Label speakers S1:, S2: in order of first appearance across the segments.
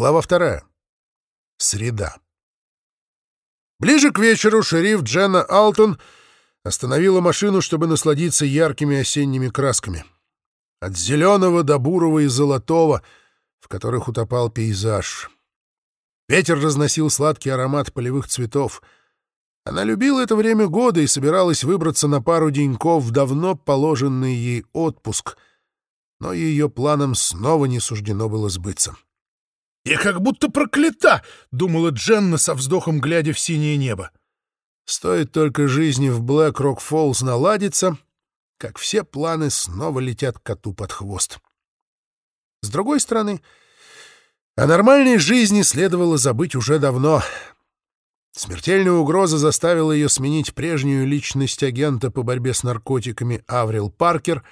S1: Глава вторая. Среда. Ближе к вечеру шериф Дженна Алтон остановила машину, чтобы насладиться яркими осенними красками. От зеленого до бурого и золотого, в которых утопал пейзаж. Ветер разносил сладкий аромат полевых цветов. Она любила это время года и собиралась выбраться на пару деньков в давно положенный ей отпуск, но ее планам снова не суждено было сбыться. — «Я как будто проклята!» — думала Дженна со вздохом, глядя в синее небо. Стоит только жизни в Блэк-Рок-Фоллс наладиться, как все планы снова летят коту под хвост. С другой стороны, о нормальной жизни следовало забыть уже давно. Смертельная угроза заставила ее сменить прежнюю личность агента по борьбе с наркотиками Аврил Паркер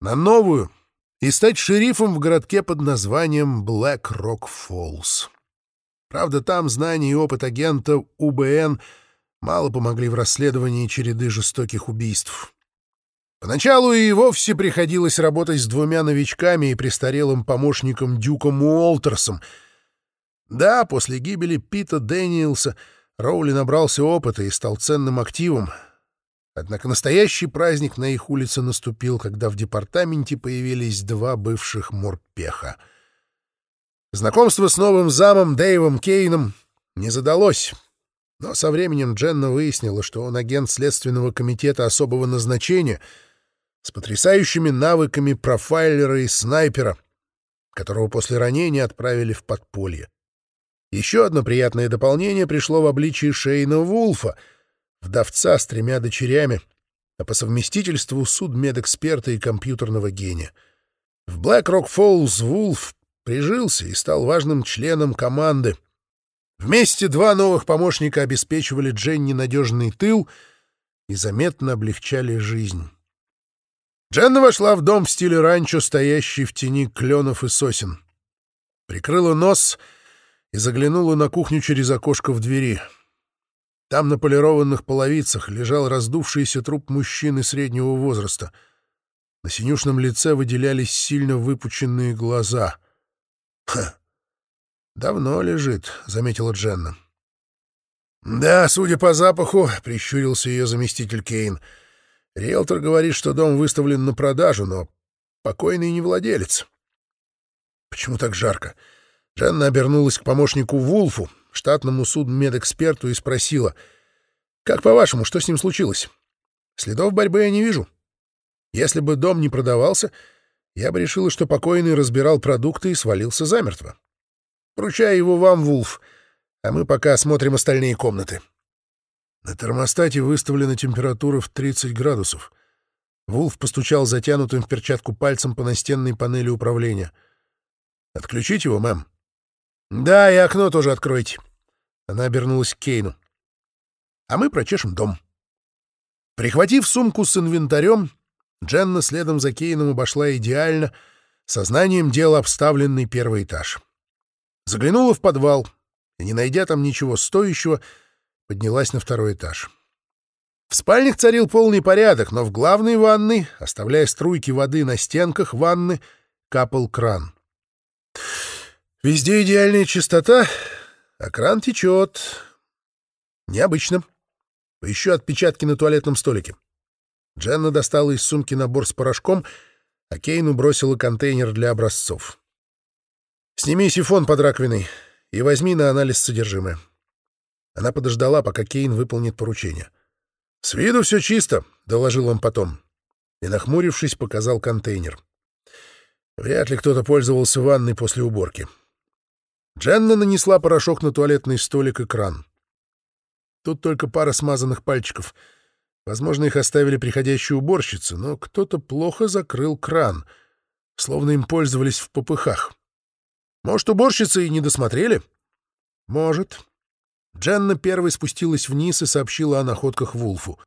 S1: на новую — и стать шерифом в городке под названием Блэк Рок Фоллс. Правда, там знания и опыт агента УБН мало помогли в расследовании череды жестоких убийств. Поначалу и вовсе приходилось работать с двумя новичками и престарелым помощником Дюком Уолтерсом. Да, после гибели Пита Дэниелса Роули набрался опыта и стал ценным активом — Однако настоящий праздник на их улице наступил, когда в департаменте появились два бывших морпеха. Знакомство с новым замом Дэйвом Кейном не задалось, но со временем Дженна выяснила, что он агент Следственного комитета особого назначения с потрясающими навыками профайлера и снайпера, которого после ранения отправили в подполье. Еще одно приятное дополнение пришло в обличии Шейна Вулфа — вдовца с тремя дочерями, а по совместительству судмедэксперта и компьютерного гения. В Black Rock Falls Вулф прижился и стал важным членом команды. Вместе два новых помощника обеспечивали Дженни надежный тыл и заметно облегчали жизнь. Дженна вошла в дом в стиле ранчо, стоящий в тени кленов и сосен. Прикрыла нос и заглянула на кухню через окошко в двери — там на полированных половицах лежал раздувшийся труп мужчины среднего возраста. На синюшном лице выделялись сильно выпученные глаза. «Ха! Давно лежит», — заметила Дженна. «Да, судя по запаху», — прищурился ее заместитель Кейн. «Риэлтор говорит, что дом выставлен на продажу, но покойный не владелец». «Почему так жарко?» Дженна обернулась к помощнику Вулфу, штатному судмедэксперту и спросила, «Как по-вашему, что с ним случилось? Следов борьбы я не вижу. Если бы дом не продавался, я бы решила, что покойный разбирал продукты и свалился замертво. Поручаю его вам, Вулф, а мы пока осмотрим остальные комнаты». На термостате выставлена температура в 30 градусов. Вулф постучал затянутым в перчатку пальцем по настенной панели управления. «Отключить его, мэм?» «Да, и окно тоже откройте». Она обернулась к Кейну. «А мы прочешем дом». Прихватив сумку с инвентарем, Дженна следом за Кейном обошла идеально, сознанием дела обставленный первый этаж. Заглянула в подвал и, не найдя там ничего стоящего, поднялась на второй этаж. В спальнях царил полный порядок, но в главной ванной, оставляя струйки воды на стенках ванны, капал кран. Везде идеальная чистота, а кран течет. Необычно. Поищу отпечатки на туалетном столике. Дженна достала из сумки набор с порошком, а Кейну бросила контейнер для образцов. «Сними сифон под раковиной и возьми на анализ содержимое». Она подождала, пока Кейн выполнит поручение. «С виду все чисто», — доложил он потом. И, нахмурившись, показал контейнер. Вряд ли кто-то пользовался ванной после уборки. Дженна нанесла порошок на туалетный столик и кран. Тут только пара смазанных пальчиков. Возможно, их оставили приходящие уборщицы, но кто-то плохо закрыл кран, словно им пользовались в попыхах. Может, уборщицы и не досмотрели? Может. Дженна первой спустилась вниз и сообщила о находках Вулфу.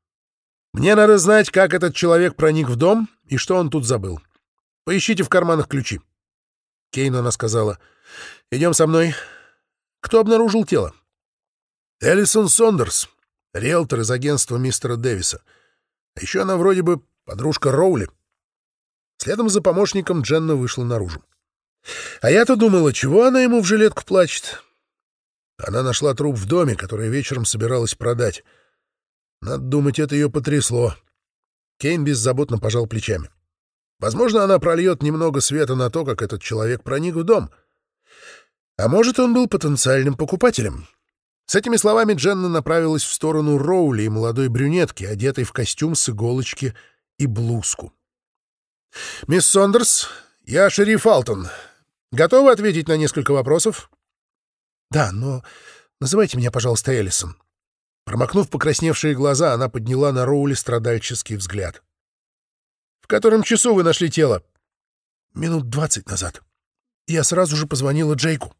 S1: «Мне надо знать, как этот человек проник в дом и что он тут забыл. Поищите в карманах ключи». Кейну она сказала — Идем со мной. Кто обнаружил тело? Элисон Сондерс, риэлтор из агентства мистера Дэвиса. А еще она вроде бы подружка Роули. Следом за помощником Дженна вышла наружу. А я-то думала, чего она ему в жилетку плачет? Она нашла труп в доме, который вечером собиралась продать. Надо думать, это ее потрясло. Кейн беззаботно пожал плечами. Возможно, она прольет немного света на то, как этот человек проник в дом. А может, он был потенциальным покупателем. С этими словами Дженна направилась в сторону Роули и молодой брюнетки, одетой в костюм с иголочки и блузку. «Мисс Сондерс, я шериф Алтон. Готовы ответить на несколько вопросов?» «Да, но называйте меня, пожалуйста, Эллисон». Промокнув покрасневшие глаза, она подняла на Роули страдальческий взгляд. «В котором часу вы нашли тело?» «Минут двадцать назад. Я сразу же позвонила Джейку».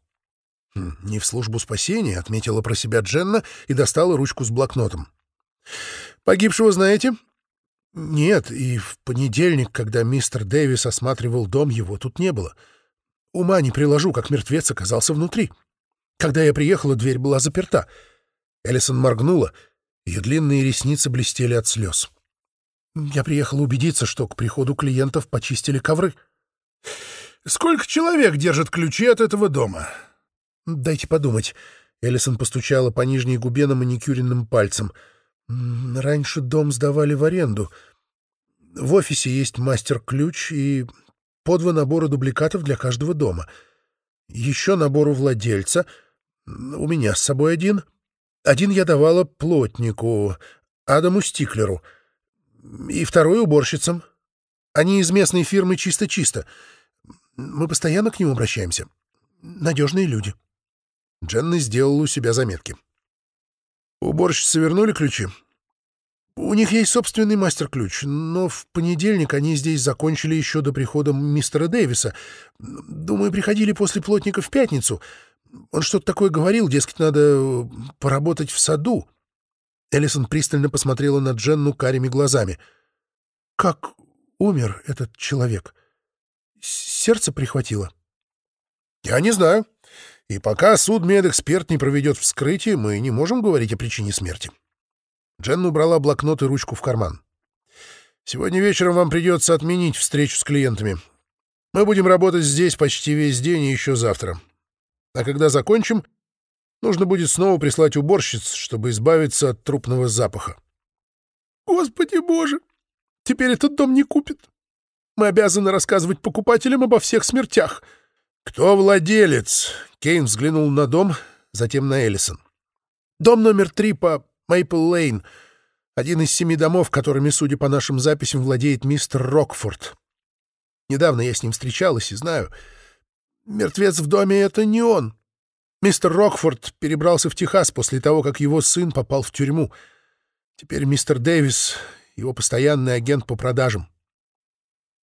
S1: Хм, «Не в службу спасения», — отметила про себя Дженна и достала ручку с блокнотом. «Погибшего знаете?» «Нет, и в понедельник, когда мистер Дэвис осматривал дом, его тут не было. Ума не приложу, как мертвец оказался внутри. Когда я приехала, дверь была заперта». Эллисон моргнула, ее длинные ресницы блестели от слез. «Я приехала убедиться, что к приходу клиентов почистили ковры». «Сколько человек держит ключи от этого дома?» «Дайте подумать». Эллисон постучала по нижней губе на маникюренным пальцем. «Раньше дом сдавали в аренду. В офисе есть мастер-ключ и по два набора дубликатов для каждого дома. Еще набор у владельца. У меня с собой один. Один я давала плотнику, Адаму Стиклеру. И второй уборщицам. Они из местной фирмы «Чисто-чисто». Мы постоянно к ним обращаемся. Надежные люди». Дженна сделала у себя заметки. «Уборщицы вернули ключи?» «У них есть собственный мастер-ключ, но в понедельник они здесь закончили еще до прихода мистера Дэвиса. Думаю, приходили после плотника в пятницу. Он что-то такое говорил, дескать, надо поработать в саду». Эллисон пристально посмотрела на Дженну карими глазами. «Как умер этот человек? Сердце прихватило?» «Я не знаю. И пока судмедэксперт не проведет вскрытие, мы не можем говорить о причине смерти. Джен убрала блокнот и ручку в карман. «Сегодня вечером вам придется отменить встречу с клиентами. Мы будем работать здесь почти весь день и еще завтра. А когда закончим, нужно будет снова прислать уборщиц, чтобы избавиться от трупного запаха». «Господи боже! Теперь этот дом не купит. Мы обязаны рассказывать покупателям обо всех смертях». «Кто владелец?» Кейн взглянул на дом, затем на Эллисон. «Дом номер три по Мейпл-Лейн. Один из семи домов, которыми, судя по нашим записям, владеет мистер Рокфорд. Недавно я с ним встречалась и знаю. Мертвец в доме — это не он. Мистер Рокфорд перебрался в Техас после того, как его сын попал в тюрьму. Теперь мистер Дэвис — его постоянный агент по продажам.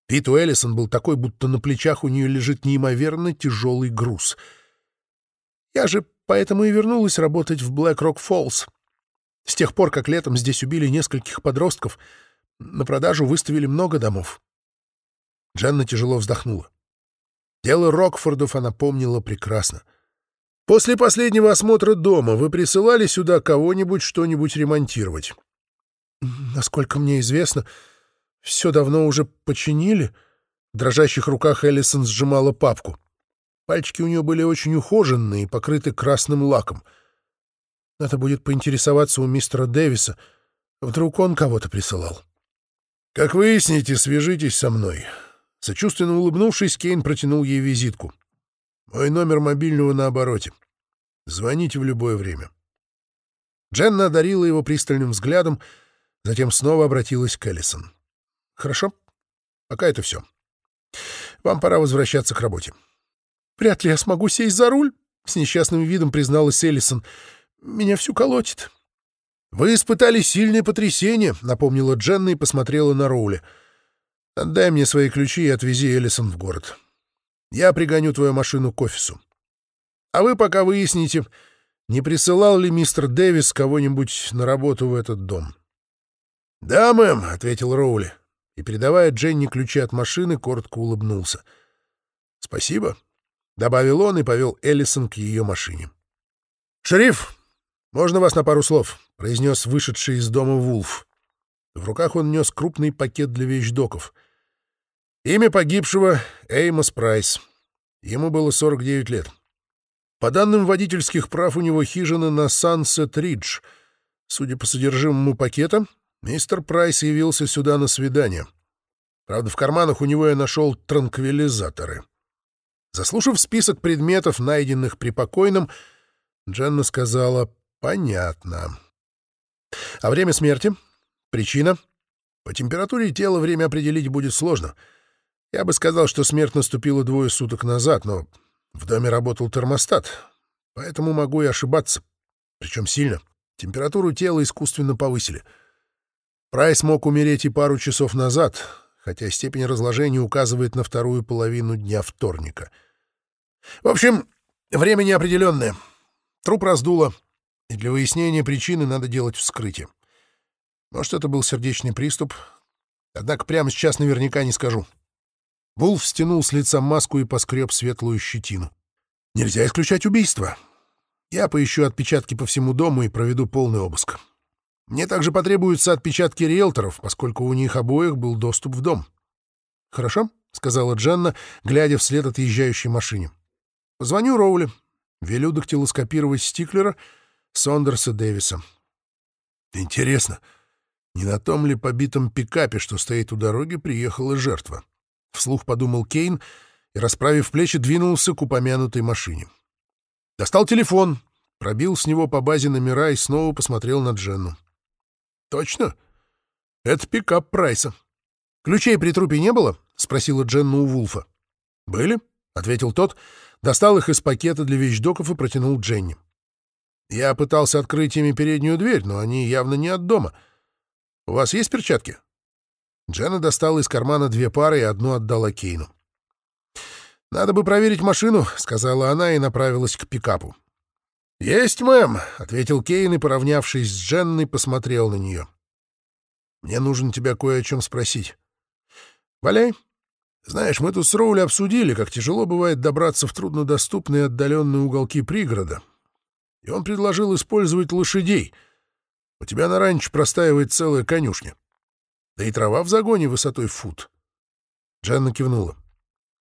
S1: Вид у Эллисон был такой, будто на плечах у нее лежит неимоверно тяжелый груз — я же поэтому и вернулась работать в Блэк-Рок Фоллс. С тех пор, как летом здесь убили нескольких подростков, на продажу выставили много домов. Дженна тяжело вздохнула. Дело Рокфордов она помнила прекрасно. После последнего осмотра дома вы присылали сюда кого-нибудь что-нибудь ремонтировать? Насколько мне известно, все давно уже починили. В дрожащих руках Эллисон сжимала папку. Пальчики у нее были очень ухоженные и покрыты красным лаком. Надо будет поинтересоваться у мистера Дэвиса. Вдруг он кого-то присылал. «Как выясните, свяжитесь со мной». Сочувственно улыбнувшись, Кейн протянул ей визитку. «Мой номер мобильного на обороте. Звоните в любое время». Дженна одарила его пристальным взглядом, затем снова обратилась к Эллисон. «Хорошо. Пока это все. Вам пора возвращаться к работе. «Вряд ли я смогу сесть за руль», — с несчастным видом призналась Эллисон. «Меня всю колотит». «Вы испытали сильное потрясение», — напомнила Дженна и посмотрела на Роули. «Отдай мне свои ключи и отвези Эллисон в город. Я пригоню твою машину к офису. А вы пока выясните, не присылал ли мистер Дэвис кого-нибудь на работу в этот дом». «Да, мэм», — ответил Роули, и, передавая Дженни ключи от машины, коротко улыбнулся. «Спасибо. — добавил он и повел Эллисон к ее машине. «Шериф, можно вас на пару слов?» — произнес вышедший из дома Вулф. В руках он нес крупный пакет для вещдоков. Имя погибшего — Эймос Прайс. Ему было 49 лет. По данным водительских прав, у него хижина на Сансет-Ридж. Судя по содержимому пакета, мистер Прайс явился сюда на свидание. Правда, в карманах у него я нашел транквилизаторы. Заслушав список предметов, найденных при покойном, Дженна сказала «Понятно». А время смерти? Причина? По температуре тела время определить будет сложно. Я бы сказал, что смерть наступила двое суток назад, но в доме работал термостат, поэтому могу и ошибаться. Причем сильно. Температуру тела искусственно повысили. Прайс мог умереть и пару часов назад, хотя степень разложения указывает на вторую половину дня вторника. В общем, время неопределенное. Труп раздуло, и для выяснения причины надо делать вскрытие. Может, это был сердечный приступ, однако прямо сейчас наверняка не скажу. Вулф стянул с лица маску и поскреб светлую щетину. «Нельзя исключать убийство. Я поищу отпечатки по всему дому и проведу полный обыск. Мне также потребуются отпечатки риэлторов, поскольку у них обоих был доступ в дом». «Хорошо», — сказала Дженна, глядя вслед отъезжающей машине. «Позвоню Роули. Велю дактилоскопировать Стиклера, Сондерса Дэвиса». «Интересно, не на том ли побитом пикапе, что стоит у дороги, приехала жертва?» Вслух подумал Кейн и, расправив плечи, двинулся к упомянутой машине. Достал телефон, пробил с него по базе номера и снова посмотрел на Дженну. «Точно? Это пикап Прайса». «Ключей при трупе не было?» — спросила Дженна у Вулфа. «Были?» — ответил тот, достал их из пакета для вещдоков и протянул Дженни. «Я пытался открыть ими переднюю дверь, но они явно не от дома. У вас есть перчатки?» Дженна достала из кармана две пары и одну отдала Кейну. «Надо бы проверить машину», — сказала она и направилась к пикапу. «Есть, мэм», — ответил Кейн и, поравнявшись с Дженной, посмотрел на нее. «Мне нужно тебя кое о чем спросить». «Валяй. Знаешь, мы тут с Роули обсудили, как тяжело бывает добраться в труднодоступные отдаленные уголки пригорода. И он предложил использовать лошадей. У тебя на ранчо простаивает целая конюшня. Да и трава в загоне высотой фут. Дженна кивнула.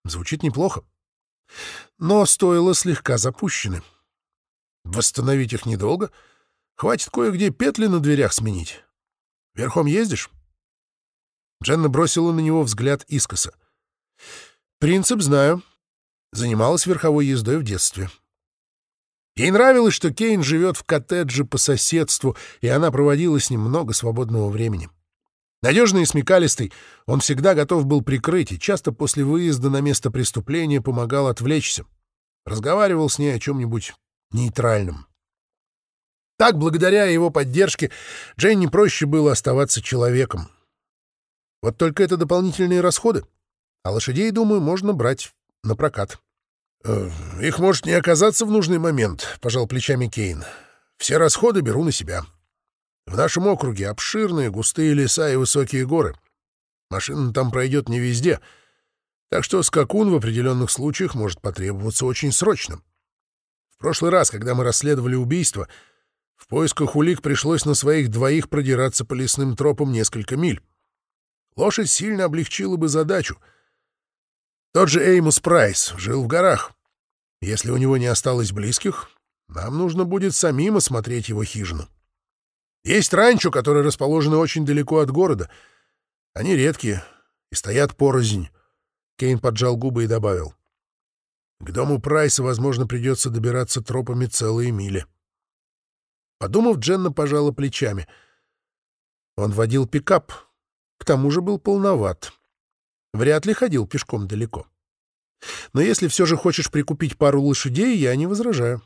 S1: Звучит неплохо. Но стоило слегка запущены. Восстановить их недолго. Хватит кое-где петли на дверях сменить. Верхом ездишь? Дженна бросила на него взгляд искоса. Принцип знаю. Занималась верховой ездой в детстве. Ей нравилось, что Кейн живет в коттедже по соседству, и она проводила с ним много свободного времени. Надежный и смекалистый, он всегда готов был прикрыть и часто после выезда на место преступления помогал отвлечься. Разговаривал с ней о чем-нибудь нейтральном. Так, благодаря его поддержке, Дженни проще было оставаться человеком. Вот только это дополнительные расходы. А лошадей, думаю, можно брать на прокат. «Э, «Их может не оказаться в нужный момент», — пожал плечами Кейн. «Все расходы беру на себя». В нашем округе обширные густые леса и высокие горы. Машина там пройдет не везде, так что скакун в определенных случаях может потребоваться очень срочно. В прошлый раз, когда мы расследовали убийство, в поисках улик пришлось на своих двоих продираться по лесным тропам несколько миль. Лошадь сильно облегчила бы задачу. Тот же Эймус Прайс жил в горах. Если у него не осталось близких, нам нужно будет самим осмотреть его хижину. Есть ранчо, которые расположены очень далеко от города. Они редкие и стоят порознь. Кейн поджал губы и добавил. К дому Прайса, возможно, придется добираться тропами целые мили. Подумав, Дженна пожала плечами. Он водил пикап. К тому же был полноват. Вряд ли ходил пешком далеко. Но если все же хочешь прикупить пару лошадей, я не возражаю.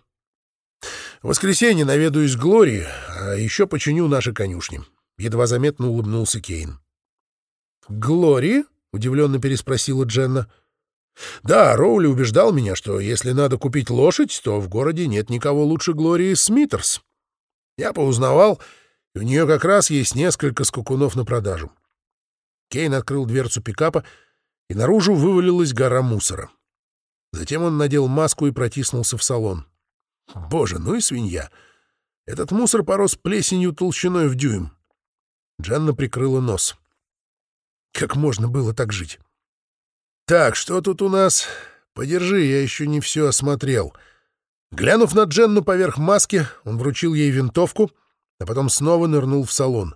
S1: В воскресенье наведаюсь к Глории, а еще починю наши конюшни. Едва заметно улыбнулся Кейн. «Глории?» — удивленно переспросила Дженна. «Да, Роули убеждал меня, что если надо купить лошадь, то в городе нет никого лучше Глории Смитерс. Я поузнавал, и у нее как раз есть несколько скакунов на продажу». Кейн открыл дверцу пикапа, и наружу вывалилась гора мусора. Затем он надел маску и протиснулся в салон. Боже, ну и свинья. Этот мусор порос плесенью толщиной в дюйм. Джанна прикрыла нос. Как можно было так жить? Так, что тут у нас? Подержи, я еще не все осмотрел. Глянув на Дженну поверх маски, он вручил ей винтовку, а потом снова нырнул в салон.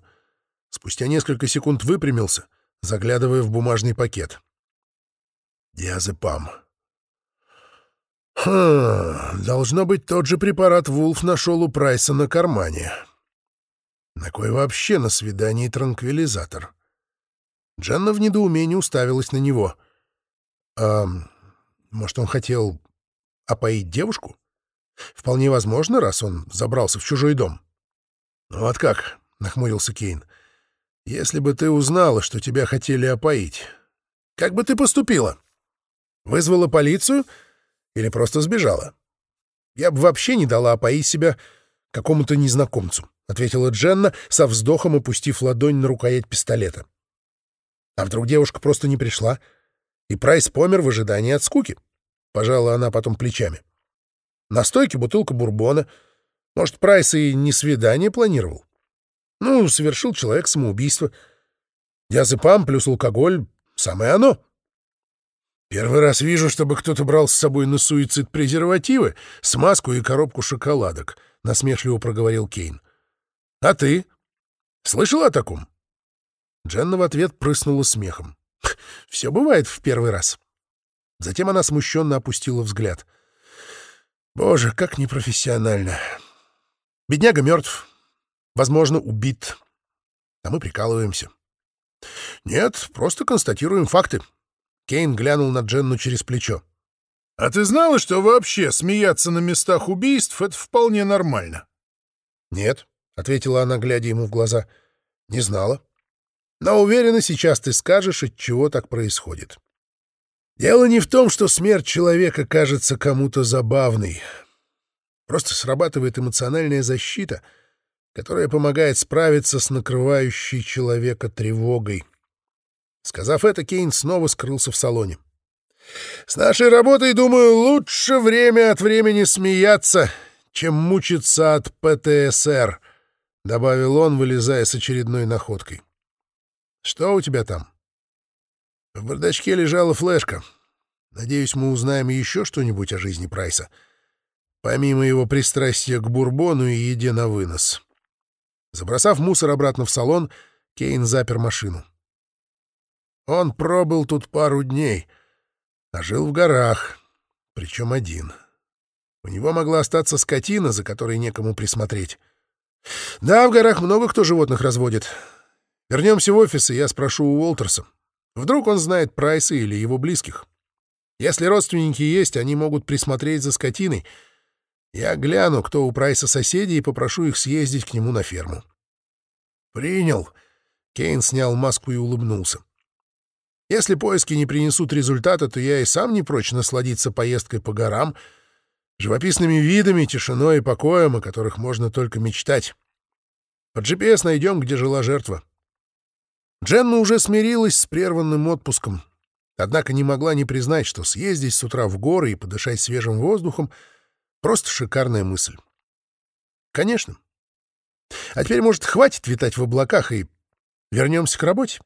S1: Спустя несколько секунд выпрямился, заглядывая в бумажный пакет. Диазепам. Хм, должно быть, тот же препарат Вулф нашел у Прайса на кармане. На кой вообще на свидании транквилизатор? Дженна в недоумении уставилась на него. А может, он хотел опоить девушку? Вполне возможно, раз он забрался в чужой дом. «Ну вот как?» — нахмурился Кейн. «Если бы ты узнала, что тебя хотели опоить, как бы ты поступила? Вызвала полицию или просто сбежала? Я бы вообще не дала опоить себя какому-то незнакомцу», — ответила Дженна, со вздохом опустив ладонь на рукоять пистолета. «А вдруг девушка просто не пришла, и Прайс помер в ожидании от скуки?» Пожала она потом плечами. «На стойке бутылка бурбона. Может, Прайс и не свидание планировал? Ну, совершил человек самоубийство. Диазепам плюс алкоголь — самое оно». «Первый раз вижу, чтобы кто-то брал с собой на суицид презервативы, смазку и коробку шоколадок», — насмешливо проговорил Кейн. «А ты? Слышал о таком?» Дженна в ответ прыснула смехом. «Все бывает в первый раз». Затем она смущенно опустила взгляд. «Боже, как непрофессионально! Бедняга мертв, возможно, убит, а мы прикалываемся». «Нет, просто констатируем факты». Кейн глянул на Дженну через плечо. «А ты знала, что вообще смеяться на местах убийств — это вполне нормально?» «Нет», — ответила она, глядя ему в глаза. «Не знала. Но уверена, сейчас ты скажешь, от чего так происходит. Дело не в том, что смерть человека кажется кому-то забавной. Просто срабатывает эмоциональная защита, которая помогает справиться с накрывающей человека тревогой. Сказав это, Кейн снова скрылся в салоне. «С нашей работой, думаю, лучше время от времени смеяться, чем мучиться от ПТСР», — добавил он, вылезая с очередной находкой. Что у тебя там? В бардачке лежала флешка. Надеюсь, мы узнаем еще что-нибудь о жизни Прайса. Помимо его пристрастия к бурбону и еде на вынос. Забросав мусор обратно в салон, Кейн запер машину. Он пробыл тут пару дней, а жил в горах, причем один. У него могла остаться скотина, за которой некому присмотреть. Да, в горах много кто животных разводит, Вернемся в офис, и я спрошу у Уолтерса. Вдруг он знает Прайса или его близких. Если родственники есть, они могут присмотреть за скотиной. Я гляну, кто у Прайса соседи, и попрошу их съездить к нему на ферму. «Принял». Кейн снял маску и улыбнулся. «Если поиски не принесут результата, то я и сам не прочь насладиться поездкой по горам, живописными видами, тишиной и покоем, о которых можно только мечтать. По GPS найдем, где жила жертва. Дженна уже смирилась с прерванным отпуском, однако не могла не признать, что съездить с утра в горы и подышать свежим воздухом — просто шикарная мысль. Конечно. А теперь, может, хватит витать в облаках и вернемся к работе?